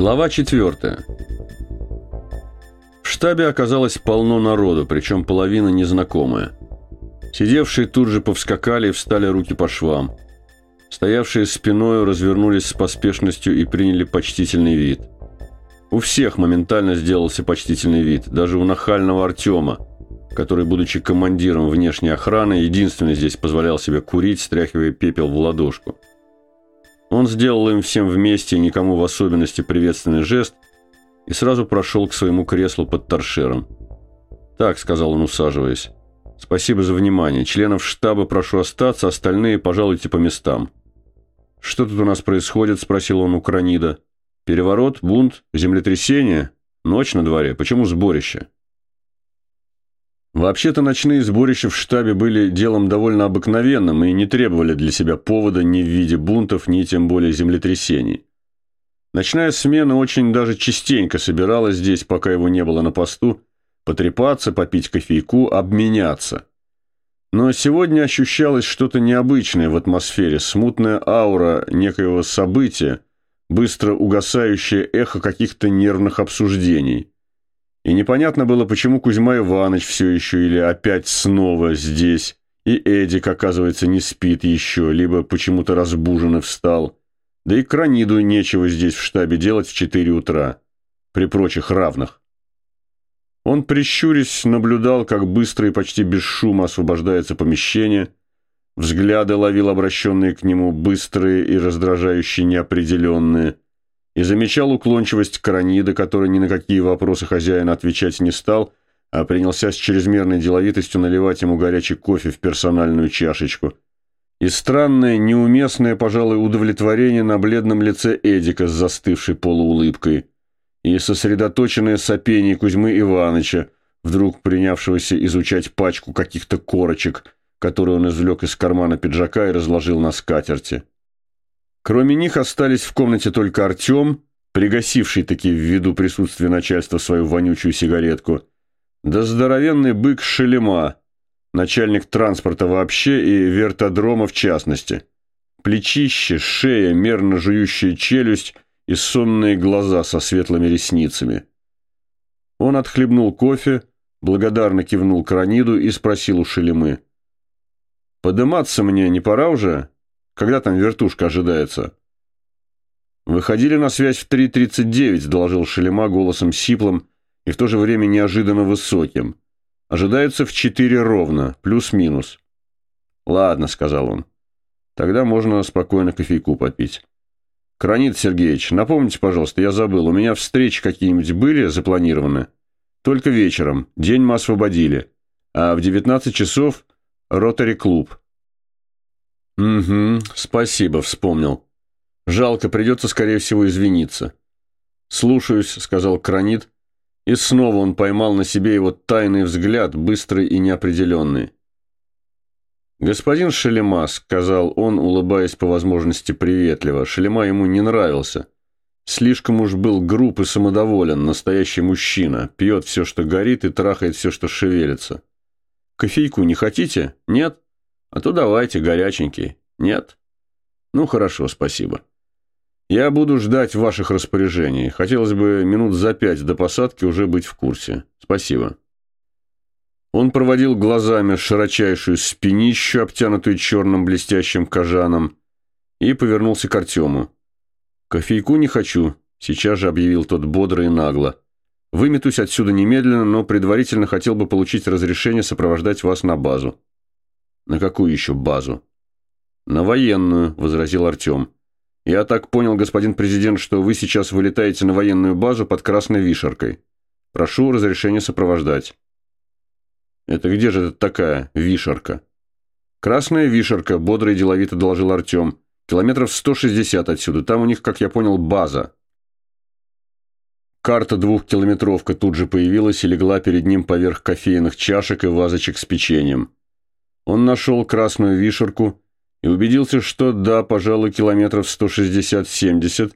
Глава 4. В штабе оказалось полно народу, причем половина незнакомая. Сидевшие тут же повскакали и встали руки по швам. Стоявшие спиною развернулись с поспешностью и приняли почтительный вид. У всех моментально сделался почтительный вид, даже у нахального Артема, который, будучи командиром внешней охраны, единственный здесь позволял себе курить, стряхивая пепел в ладошку. Он сделал им всем вместе, никому в особенности приветственный жест, и сразу прошел к своему креслу под торшером. «Так», — сказал он, усаживаясь, — «спасибо за внимание. Членов штаба прошу остаться, остальные пожалуйте по местам». «Что тут у нас происходит?» – спросил он у Кранида. «Переворот? Бунт? Землетрясение? Ночь на дворе? Почему сборище?» Вообще-то ночные сборища в штабе были делом довольно обыкновенным и не требовали для себя повода ни в виде бунтов, ни тем более землетрясений. Ночная смена очень даже частенько собиралась здесь, пока его не было на посту, потрепаться, попить кофейку, обменяться. Но сегодня ощущалось что-то необычное в атмосфере, смутная аура некоего события, быстро угасающее эхо каких-то нервных обсуждений. И непонятно было, почему Кузьма Иванович все еще или опять снова здесь, и Эдик, оказывается, не спит еще, либо почему-то разбуженно встал. Да и Краниду нечего здесь в штабе делать в 4 утра, при прочих равных. Он, прищурясь, наблюдал, как быстро и почти без шума освобождается помещение, взгляды ловил обращенные к нему, быстрые и раздражающие неопределенные – и замечал уклончивость Каранида, который ни на какие вопросы хозяина отвечать не стал, а принялся с чрезмерной деловитостью наливать ему горячий кофе в персональную чашечку. И странное, неуместное, пожалуй, удовлетворение на бледном лице Эдика с застывшей полуулыбкой. И сосредоточенное сопение Кузьмы Ивановича, вдруг принявшегося изучать пачку каких-то корочек, которые он извлек из кармана пиджака и разложил на скатерти. Кроме них остались в комнате только Артем, пригасивший таки ввиду присутствия начальства свою вонючую сигаретку, да здоровенный бык Шелема, начальник транспорта вообще и вертодрома в частности. Плечище, шея, мерно жующая челюсть и сонные глаза со светлыми ресницами. Он отхлебнул кофе, благодарно кивнул Краниду и спросил у Шелемы. «Подыматься мне не пора уже?» Когда там вертушка ожидается?» «Выходили на связь в 3.39», — доложил Шелема голосом сиплым и в то же время неожиданно высоким. «Ожидается в 4 ровно, плюс-минус». «Ладно», — сказал он. «Тогда можно спокойно кофейку попить». «Кранит Сергеевич, напомните, пожалуйста, я забыл, у меня встречи какие-нибудь были запланированы?» «Только вечером. День мы освободили. А в 19 часов ротари-клуб. «Угу, спасибо, вспомнил. Жалко, придется, скорее всего, извиниться». «Слушаюсь», — сказал Кранит, и снова он поймал на себе его тайный взгляд, быстрый и неопределенный. «Господин Шелема», — сказал он, улыбаясь по возможности приветливо, Шелема ему не нравился. Слишком уж был груб и самодоволен, настоящий мужчина, пьет все, что горит, и трахает все, что шевелится. «Кофейку не хотите? Нет?» А то давайте, горяченький. Нет? Ну, хорошо, спасибо. Я буду ждать ваших распоряжений. Хотелось бы минут за пять до посадки уже быть в курсе. Спасибо. Он проводил глазами широчайшую спинищу, обтянутую черным блестящим кожаном, и повернулся к Артему. «Кофейку не хочу», — сейчас же объявил тот бодро и нагло. «Выметусь отсюда немедленно, но предварительно хотел бы получить разрешение сопровождать вас на базу». «На какую еще базу?» «На военную», – возразил Артем. «Я так понял, господин президент, что вы сейчас вылетаете на военную базу под Красной Вишеркой. Прошу разрешения сопровождать». «Это где же это такая Вишерка?» «Красная Вишерка», – бодро и деловито доложил Артем. «Километров 160 отсюда. Там у них, как я понял, база». Карта двухкилометровка тут же появилась и легла перед ним поверх кофейных чашек и вазочек с печеньем. Он нашел красную вишерку и убедился, что да, пожалуй, километров 160-70,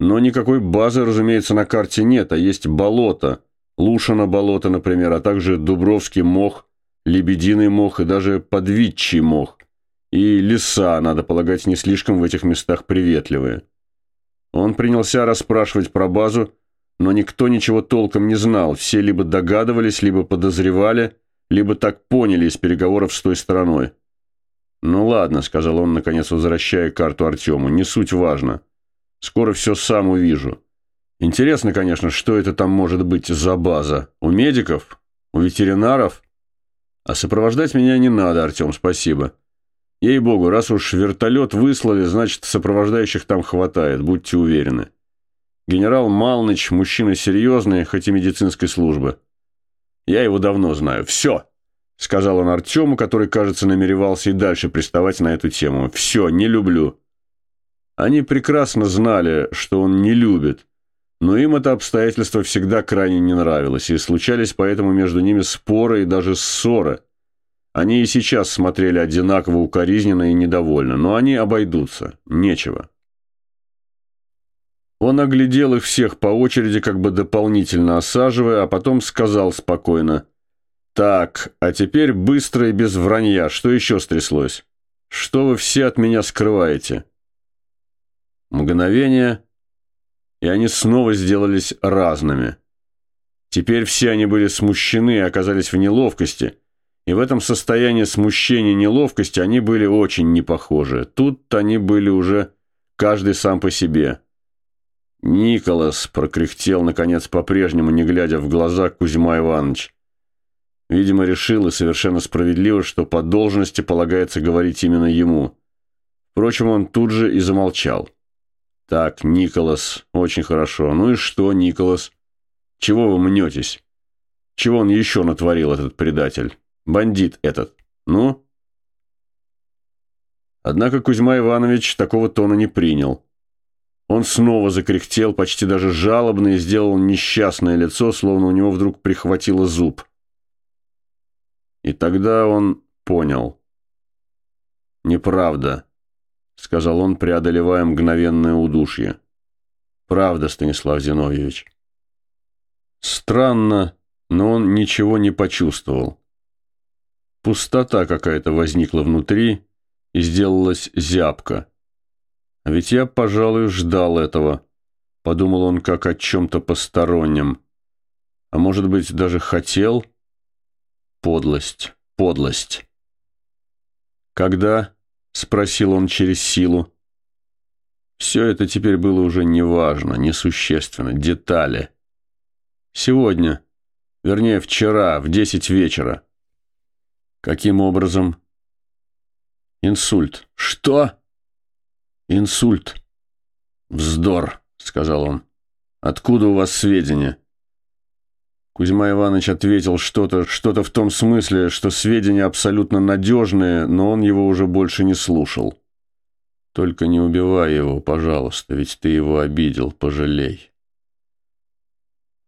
но никакой базы, разумеется, на карте нет, а есть болото, Лушино болото, например, а также Дубровский мох, Лебединый мох и даже Подвидчий мох. И леса, надо полагать, не слишком в этих местах приветливые. Он принялся расспрашивать про базу, но никто ничего толком не знал, все либо догадывались, либо подозревали, либо так поняли из переговоров с той стороной. «Ну ладно», — сказал он, наконец возвращая карту Артему, — «не суть важно. Скоро все сам увижу. Интересно, конечно, что это там может быть за база? У медиков? У ветеринаров? А сопровождать меня не надо, Артем, спасибо. Ей-богу, раз уж вертолет выслали, значит, сопровождающих там хватает, будьте уверены. Генерал Малныч – мужчина серьезный, хоть и медицинской службы. Я его давно знаю. Все!» – сказал он Артему, который, кажется, намеревался и дальше приставать на эту тему. «Все, не люблю». Они прекрасно знали, что он не любит, но им это обстоятельство всегда крайне не нравилось, и случались поэтому между ними споры и даже ссоры. Они и сейчас смотрели одинаково укоризненно и недовольно, но они обойдутся, нечего. Он оглядел их всех по очереди, как бы дополнительно осаживая, а потом сказал спокойно. «Так, а теперь быстро и без вранья. Что еще стряслось? Что вы все от меня скрываете?» Мгновение, и они снова сделались разными. Теперь все они были смущены и оказались в неловкости, и в этом состоянии смущения и неловкости они были очень непохожи. Тут они были уже каждый сам по себе. «Николас!» – прокряхтел, наконец, по-прежнему, не глядя в глаза Кузьма Иванович. Видимо, решил и совершенно справедливо, что по должности полагается говорить именно ему. Впрочем, он тут же и замолчал. «Так, Николас, очень хорошо. Ну и что, Николас? Чего вы мнетесь? Чего он еще натворил, этот предатель? Бандит этот. Ну?» Однако Кузьма Иванович такого тона не принял. Он снова закряхтел, почти даже жалобно, и сделал несчастное лицо, словно у него вдруг прихватило зуб. И тогда он понял. «Неправда», — сказал он, преодолевая мгновенное удушье. «Правда, Станислав Зиновьевич». Странно, но он ничего не почувствовал. Пустота какая-то возникла внутри и сделалась зябко. А ведь я, пожалуй, ждал этого. Подумал он как о чем-то постороннем. А может быть, даже хотел? Подлость, подлость. «Когда?» — спросил он через силу. Все это теперь было уже неважно, несущественно, детали. Сегодня, вернее, вчера, в десять вечера. Каким образом? Инсульт. Что? «Инсульт». «Вздор», — сказал он. «Откуда у вас сведения?» Кузьма Иванович ответил что-то что-то в том смысле, что сведения абсолютно надежные, но он его уже больше не слушал. «Только не убивай его, пожалуйста, ведь ты его обидел, пожалей».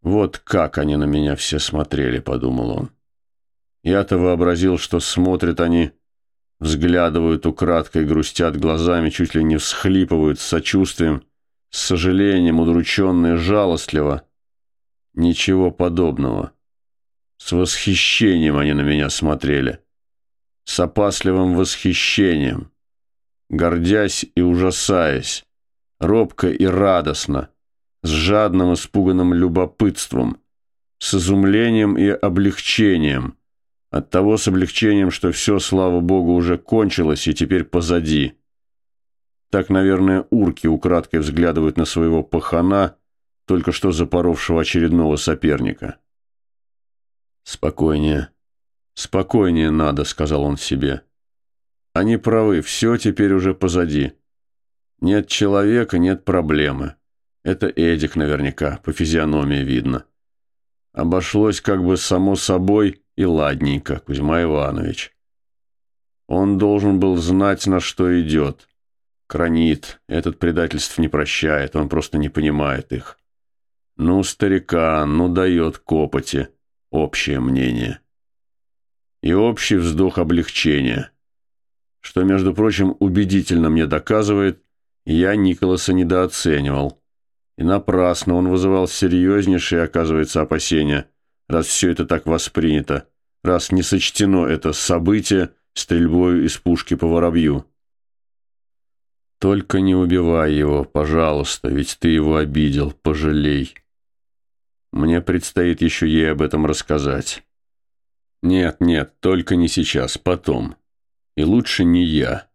«Вот как они на меня все смотрели», — подумал он. «Я-то вообразил, что смотрят они Взглядывают украдкой, грустят глазами, чуть ли не всхлипывают с сочувствием, с сожалением, удрученно и жалостливо. Ничего подобного. С восхищением они на меня смотрели. С опасливым восхищением. Гордясь и ужасаясь. Робко и радостно. С жадным испуганным любопытством. С изумлением и облегчением – от того с облегчением, что все, слава богу, уже кончилось и теперь позади. Так, наверное, урки украдкой взглядывают на своего пахана, только что запоровшего очередного соперника. «Спокойнее, спокойнее надо», — сказал он себе. «Они правы, все теперь уже позади. Нет человека, нет проблемы. Это Эдик наверняка, по физиономии видно. Обошлось как бы само собой и ладненько, Кузьма Иванович. Он должен был знать, на что идет. Кранит, этот предательств не прощает, он просто не понимает их. Ну, старикан, ну дает копоти. Общее мнение. И общий вздох облегчения. Что, между прочим, убедительно мне доказывает, я Николаса недооценивал. И напрасно он вызывал серьезнейшие, оказывается, опасения, раз все это так воспринято раз не сочтено это событие стрельбой из пушки по воробью. Только не убивай его, пожалуйста, ведь ты его обидел, пожалей. Мне предстоит еще ей об этом рассказать. Нет, нет, только не сейчас, потом. И лучше не я.